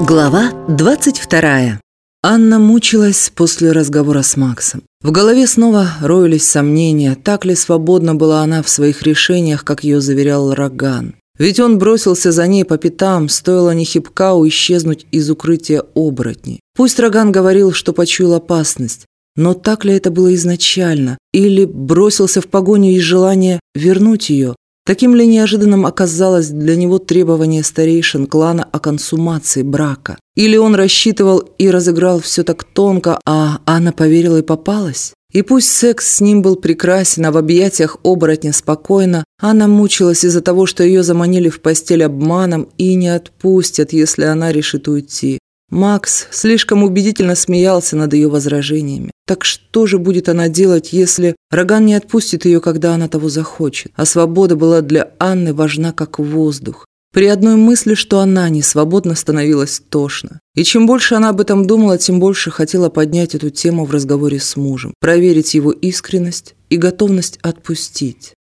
Глава 22 Анна мучилась после разговора с Максом. В голове снова роились сомнения, так ли свободна была она в своих решениях, как ее заверял Роган. Ведь он бросился за ней по пятам, стоило Нехипкау исчезнуть из укрытия оборотней. Пусть Роган говорил, что почуял опасность, но так ли это было изначально? Или бросился в погоню из желания вернуть ее? Таким ли неожиданным оказалось для него требование старейшин клана о консумации брака? Или он рассчитывал и разыграл все так тонко, а Анна поверила и попалась? И пусть секс с ним был прекрасен, а в объятиях оборотня спокойно, Анна мучилась из-за того, что ее заманили в постель обманом и не отпустят, если она решит уйти. Макс слишком убедительно смеялся над ее возражениями. Так что же будет она делать, если Роган не отпустит ее, когда она того захочет? А свобода была для Анны важна как воздух. При одной мысли, что она не свободна, становилась тошно. И чем больше она об этом думала, тем больше хотела поднять эту тему в разговоре с мужем, проверить его искренность и готовность отпустить.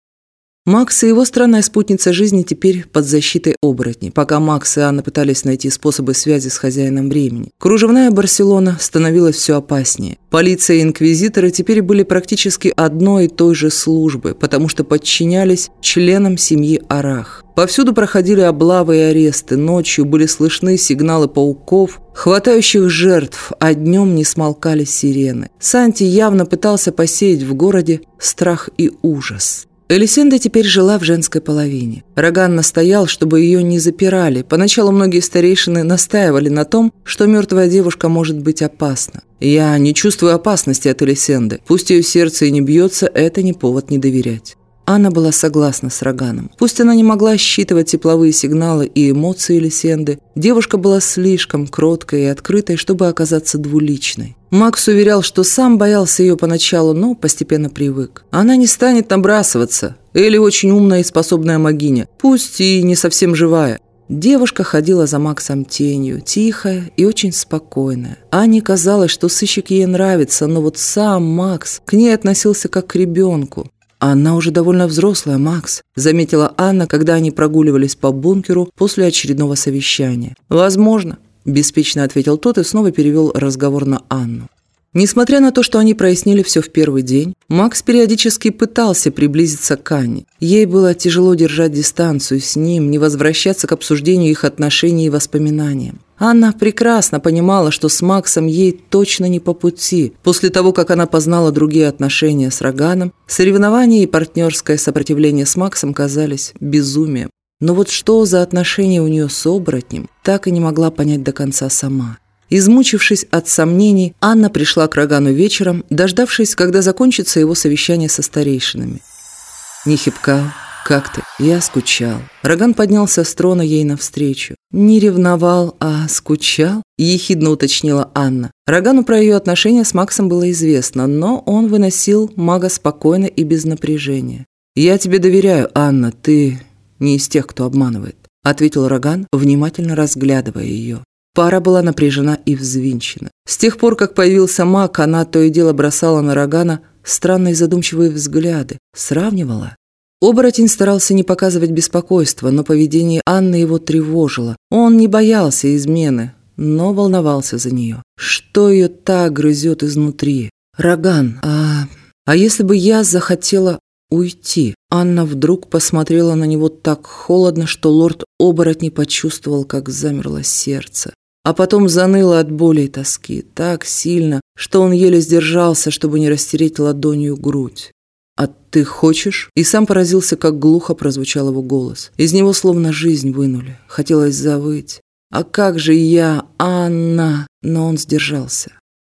Макс и его странная спутница жизни теперь под защитой оборотней, пока Макс и Анна пытались найти способы связи с хозяином времени. Кружевная Барселона становилась все опаснее. Полиция и инквизиторы теперь были практически одной и той же службы, потому что подчинялись членам семьи Арах. Повсюду проходили облавы и аресты, ночью были слышны сигналы пауков, хватающих жертв, а днем не смолкали сирены. Санти явно пытался посеять в городе страх и ужас. Элисенда теперь жила в женской половине. Роган настоял, чтобы ее не запирали. Поначалу многие старейшины настаивали на том, что мертвая девушка может быть опасна. Я не чувствую опасности от Элисенды. Пусть ее сердце и не бьется, это не повод не доверять. Анна была согласна с Роганом. Пусть она не могла считывать тепловые сигналы и эмоции Лисенды, девушка была слишком кроткой и открытой, чтобы оказаться двуличной. Макс уверял, что сам боялся ее поначалу, но постепенно привык. Она не станет набрасываться. Элли очень умная и способная магиня, пусть и не совсем живая. Девушка ходила за Максом тенью, тихая и очень спокойная. Ане казалось, что сыщик ей нравится, но вот сам Макс к ней относился как к ребенку. «Она уже довольно взрослая, Макс», – заметила Анна, когда они прогуливались по бункеру после очередного совещания. «Возможно», – беспечно ответил тот и снова перевел разговор на Анну. Несмотря на то, что они прояснили все в первый день, Макс периодически пытался приблизиться к Анне. Ей было тяжело держать дистанцию с ним, не возвращаться к обсуждению их отношений и воспоминаниям. Анна прекрасно понимала, что с Максом ей точно не по пути. После того, как она познала другие отношения с Роганом, соревнования и партнерское сопротивление с Максом казались безумием. Но вот что за отношения у нее с оборотнем, так и не могла понять до конца сама. Измучившись от сомнений, Анна пришла к Рогану вечером, дождавшись, когда закончится его совещание со старейшинами. «Нехипка, как ты? Я скучал». Роган поднялся с трона ей навстречу. «Не ревновал, а скучал?» – ехидно уточнила Анна. Рогану про ее отношения с Максом было известно, но он выносил мага спокойно и без напряжения. «Я тебе доверяю, Анна, ты не из тех, кто обманывает», – ответил Роган, внимательно разглядывая ее. Пара была напряжена и взвинчена. С тех пор, как появился маг, она то и дело бросала на Рогана странные задумчивые взгляды, сравнивала. Оборотень старался не показывать беспокойства, но поведение Анны его тревожило. Он не боялся измены, но волновался за нее. Что ее так грызет изнутри? «Роган, а... а если бы я захотела уйти?» Анна вдруг посмотрела на него так холодно, что лорд оборотней почувствовал, как замерло сердце а потом заныло от боли и тоски так сильно, что он еле сдержался, чтобы не растереть ладонью грудь. «А ты хочешь?» И сам поразился, как глухо прозвучал его голос. Из него словно жизнь вынули. Хотелось завыть. «А как же я, Анна?» Но он сдержался.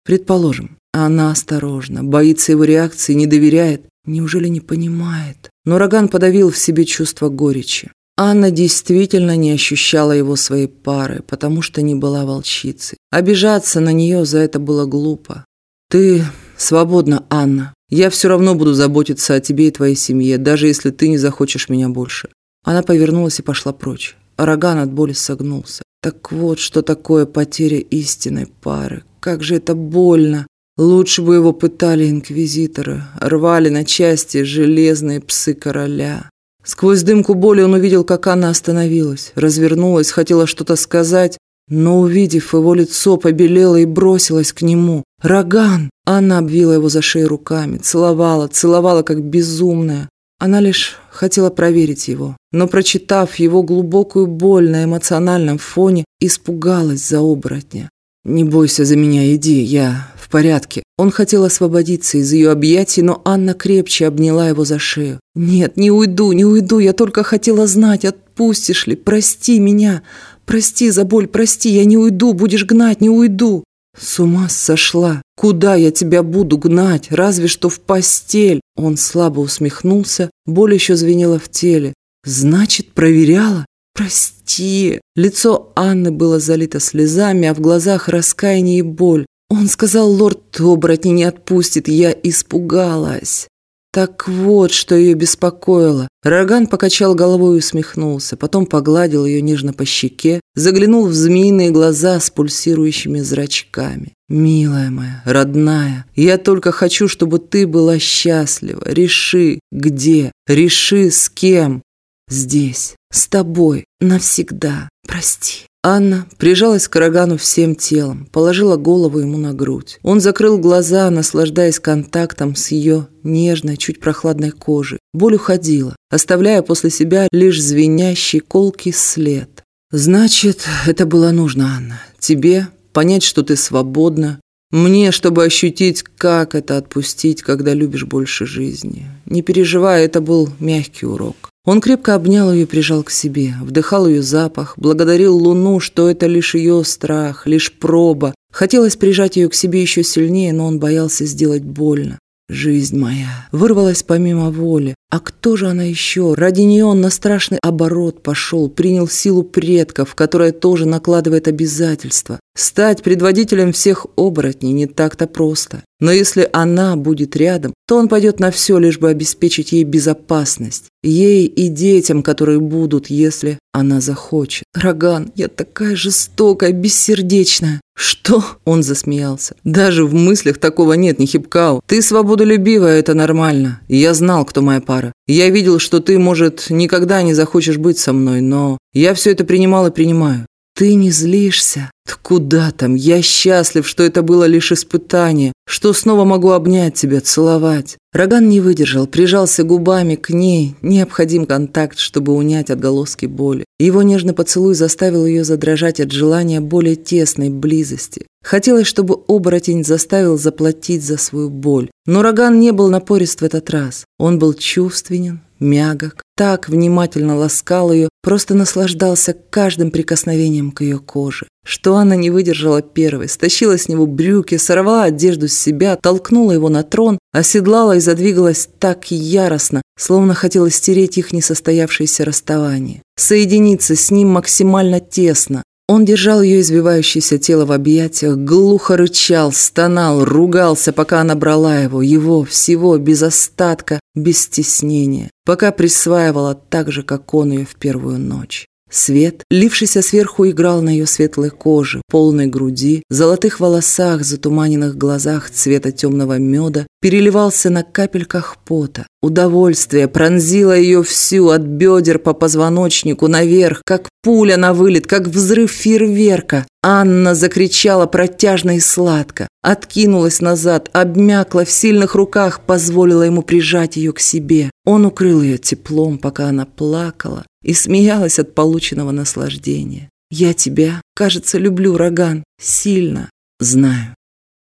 Предположим, она осторожна, боится его реакции, не доверяет. Неужели не понимает? Но Роган подавил в себе чувство горечи. Анна действительно не ощущала его своей пары, потому что не была волчицей. Обижаться на нее за это было глупо. «Ты свободна, Анна. Я все равно буду заботиться о тебе и твоей семье, даже если ты не захочешь меня больше». Она повернулась и пошла прочь. Роган от боли согнулся. Так вот, что такое потеря истинной пары. Как же это больно. Лучше бы его пытали инквизиторы, рвали на части железные псы короля. Сквозь дымку боли он увидел, как Анна остановилась, развернулась, хотела что-то сказать, но, увидев его лицо, побелела и бросилась к нему. «Роган!» Анна обвила его за шею руками, целовала, целовала как безумная. Она лишь хотела проверить его, но, прочитав его глубокую боль на эмоциональном фоне, испугалась за оборотня. «Не бойся за меня, иди, я в порядке». Он хотел освободиться из ее объятий, но Анна крепче обняла его за шею. «Нет, не уйду, не уйду, я только хотела знать, отпустишь ли, прости меня, прости за боль, прости, я не уйду, будешь гнать, не уйду». «С ума сошла! Куда я тебя буду гнать? Разве что в постель!» Он слабо усмехнулся, боль еще звенела в теле. «Значит, проверяла? «Прости!» Лицо Анны было залито слезами, а в глазах раскаяние и боль. Он сказал, лорд оборотни не отпустит, я испугалась. Так вот, что ее беспокоило. Роган покачал головой и усмехнулся, потом погладил ее нежно по щеке, заглянул в змеиные глаза с пульсирующими зрачками. «Милая моя, родная, я только хочу, чтобы ты была счастлива. Реши, где, реши, с кем. Здесь, с тобой, навсегда. Прости». Анна прижалась к Рогану всем телом, положила голову ему на грудь. Он закрыл глаза, наслаждаясь контактом с ее нежной, чуть прохладной кожей. Боль уходила, оставляя после себя лишь звенящий колкий след. «Значит, это было нужно, Анна. Тебе понять, что ты свободна, мне, чтобы ощутить, как это отпустить, когда любишь больше жизни. Не переживай, это был мягкий урок. Он крепко обнял ее и прижал к себе, вдыхал ее запах, благодарил Луну, что это лишь ее страх, лишь проба. Хотелось прижать ее к себе еще сильнее, но он боялся сделать больно. Жизнь моя вырвалась помимо воли. А кто же она еще? Ради нее он на страшный оборот пошел, принял силу предков, которая тоже накладывает обязательства. Стать предводителем всех оборотней не так-то просто. Но если она будет рядом, то он пойдет на все, лишь бы обеспечить ей безопасность. Ей и детям, которые будут, если она захочет. «Роган, я такая жестокая, бессердечная». «Что?» – он засмеялся. «Даже в мыслях такого нет, не хипкау. Ты свободолюбивая, это нормально. Я знал, кто моя пара. Я видел, что ты, может, никогда не захочешь быть со мной, но я все это принимал и принимаю. Ты не злишься? Да куда там? Я счастлив, что это было лишь испытание, что снова могу обнять тебя, целовать. Роган не выдержал, прижался губами к ней. Необходим контакт, чтобы унять отголоски боли. Его нежный поцелуй заставил ее задрожать от желания более тесной близости. Хотелось, чтобы оборотень заставил заплатить за свою боль. Но Роган не был напорист в этот раз. Он был чувственен, мягок, так внимательно ласкал ее, просто наслаждался каждым прикосновением к ее коже. Что она не выдержала первой, стащила с него брюки, сорвала одежду с себя, толкнула его на трон, оседлала и задвигалась так яростно, словно хотела стереть их несостоявшееся расставание. Соединиться с ним максимально тесно, он держал ее извивающееся тело в объятиях, глухо рычал, стонал, ругался, пока она брала его, его, всего, без остатка, без стеснения, пока присваивала так же, как он ее в первую ночь. Свет, лившийся сверху, играл на ее светлой коже, полной груди, золотых волосах, затуманенных глазах цвета темного меда, переливался на капельках пота. Удовольствие пронзило ее всю от бедер по позвоночнику наверх, как пуля на вылет, как взрыв фейерверка. Анна закричала протяжно и сладко, откинулась назад, обмякла в сильных руках, позволила ему прижать ее к себе. Он укрыл ее теплом, пока она плакала, и смеялась от полученного наслаждения. «Я тебя, кажется, люблю, Роган, сильно, знаю».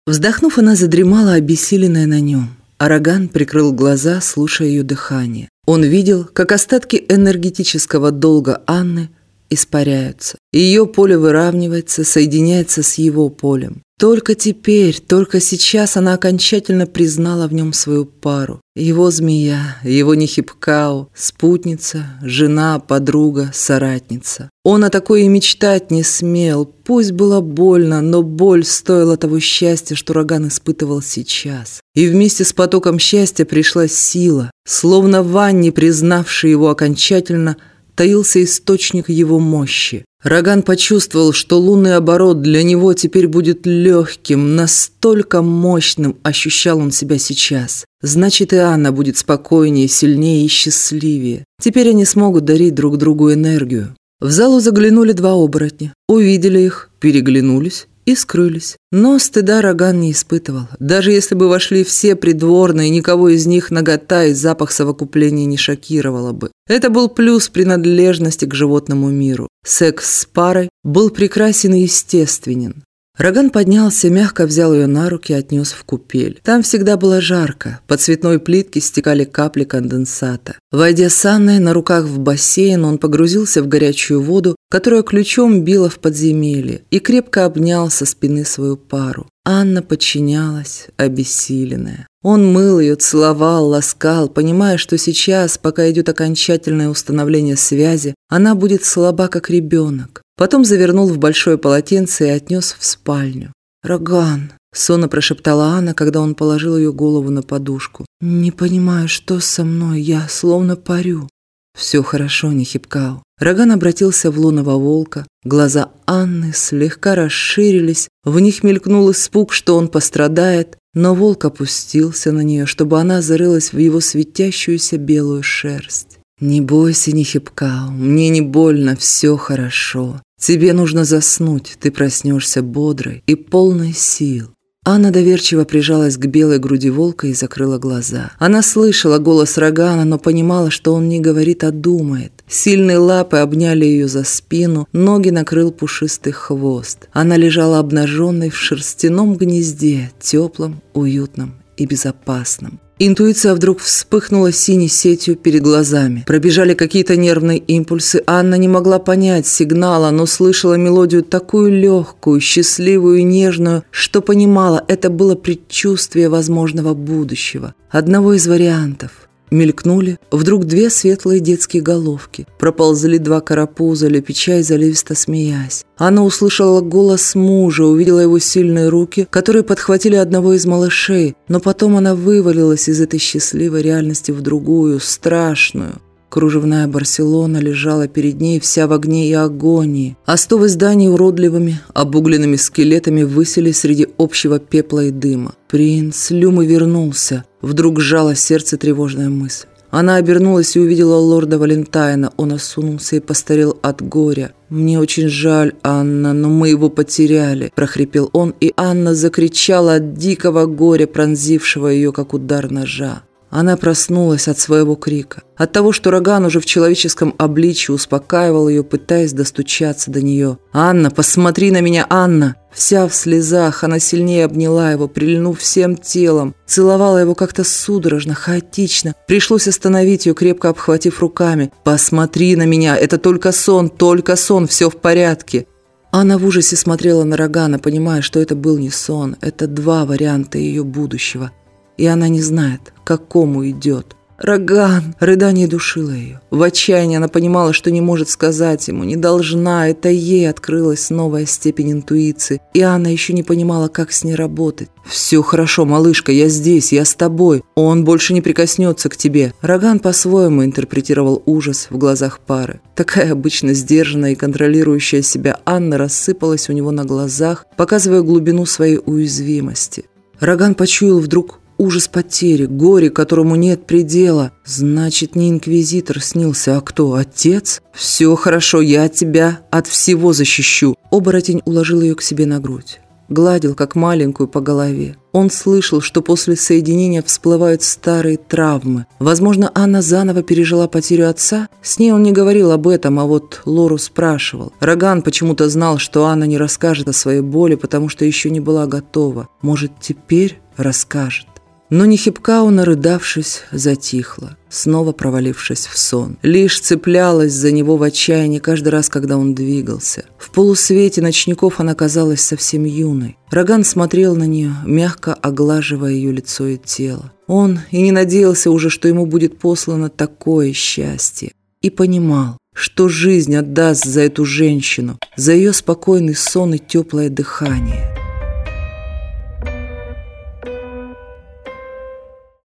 Вздохнув, она задремала, обессиленная на нем. Араган прикрыл глаза, слушая ее дыхание. Он видел, как остатки энергетического долга Анны испаряются. Ее поле выравнивается, соединяется с его полем. Только теперь, только сейчас она окончательно признала в нем свою пару. Его змея, его Нехипкау, спутница, жена, подруга, соратница. Он о такой и мечтать не смел. Пусть было больно, но боль стоила того счастья, что Роган испытывал сейчас. И вместе с потоком счастья пришла сила, словно Ванни, признавший его окончательно, таился источник его мощи. Роган почувствовал, что лунный оборот для него теперь будет легким, настолько мощным ощущал он себя сейчас. Значит, и Анна будет спокойнее, сильнее и счастливее. Теперь они смогут дарить друг другу энергию. В залу заглянули два оборотня, увидели их, переглянулись и скрылись. Но стыда Роган не испытывал. Даже если бы вошли все придворные, никого из них нагота и запах совокупления не шокировало бы. Это был плюс принадлежности к животному миру. Секс с парой был прекрасен и естественен. Роган поднялся, мягко взял ее на руки и отнес в купель. Там всегда было жарко, по цветной плитке стекали капли конденсата. Войдя с Анной на руках в бассейн, он погрузился в горячую воду, которая ключом била в подземелье, и крепко обнял со спины свою пару. Анна подчинялась, обессиленная. Он мыл ее, целовал, ласкал, понимая, что сейчас, пока идет окончательное установление связи, она будет слаба, как ребенок. Потом завернул в большое полотенце и отнес в спальню. «Роган», – сонно прошептала Анна, когда он положил ее голову на подушку. «Не понимаю, что со мной, я словно парю». «Все хорошо, Нехипкау». Роган обратился в лунного волка. Глаза Анны слегка расширились, в них мелькнул испуг, что он пострадает, но волк опустился на нее, чтобы она зарылась в его светящуюся белую шерсть. «Не бойся, Нехипкау, мне не больно, все хорошо. Тебе нужно заснуть, ты проснешься бодрой и полной сил». Анна доверчиво прижалась к белой груди волка и закрыла глаза. Она слышала голос Рогана, но понимала, что он не говорит, а думает. Сильные лапы обняли ее за спину, ноги накрыл пушистый хвост. Она лежала обнаженной в шерстяном гнезде, теплом, уютном и безопасном. Интуиция вдруг вспыхнула синей сетью перед глазами. Пробежали какие-то нервные импульсы. Анна не могла понять сигнала, но слышала мелодию такую легкую, счастливую и нежную, что понимала, это было предчувствие возможного будущего. Одного из вариантов. Мелькнули вдруг две светлые детские головки. Проползли два карапуза, лепеча и заливисто смеясь. Она услышала голос мужа, увидела его сильные руки, которые подхватили одного из малышей, но потом она вывалилась из этой счастливой реальности в другую, страшную. Кружевная Барселона лежала перед ней вся в огне и агонии. Остовы зданий уродливыми, обугленными скелетами высели среди общего пепла и дыма. Принц Люмы вернулся. Вдруг сжало сердце тревожная мысль. Она обернулась и увидела лорда Валентайна. Он осунулся и постарел от горя. «Мне очень жаль, Анна, но мы его потеряли», – прохрипел он, и Анна закричала от дикого горя, пронзившего ее, как удар ножа. Она проснулась от своего крика, от того, что Роган уже в человеческом обличье успокаивал ее, пытаясь достучаться до нее. «Анна, посмотри на меня, Анна!» Вся в слезах, она сильнее обняла его, прильнув всем телом, целовала его как-то судорожно, хаотично. Пришлось остановить ее, крепко обхватив руками. «Посмотри на меня, это только сон, только сон, все в порядке!» Анна в ужасе смотрела на Рогана, понимая, что это был не сон, это два варианта ее будущего – и она не знает, к какому идет. Роган! Рыдание душило ее. В отчаянии она понимала, что не может сказать ему, не должна. Это ей открылась новая степень интуиции. И Анна еще не понимала, как с ней работать. «Все хорошо, малышка, я здесь, я с тобой. Он больше не прикоснется к тебе». Роган по-своему интерпретировал ужас в глазах пары. Такая обычно сдержанная и контролирующая себя Анна рассыпалась у него на глазах, показывая глубину своей уязвимости. Роган почуял вдруг Ужас потери, горе, которому нет предела. Значит, не инквизитор снился, а кто? Отец? Все хорошо, я тебя от всего защищу. Оборотень уложил ее к себе на грудь. Гладил, как маленькую, по голове. Он слышал, что после соединения всплывают старые травмы. Возможно, Анна заново пережила потерю отца. С ней он не говорил об этом, а вот Лору спрашивал. Роган почему-то знал, что Анна не расскажет о своей боли, потому что еще не была готова. Может, теперь расскажет. Но Нехипкау, нарыдавшись, затихла, снова провалившись в сон. Лишь цеплялась за него в отчаянии каждый раз, когда он двигался. В полусвете ночников она казалась совсем юной. Роган смотрел на нее, мягко оглаживая ее лицо и тело. Он и не надеялся уже, что ему будет послано такое счастье. И понимал, что жизнь отдаст за эту женщину, за ее спокойный сон и теплое дыхание.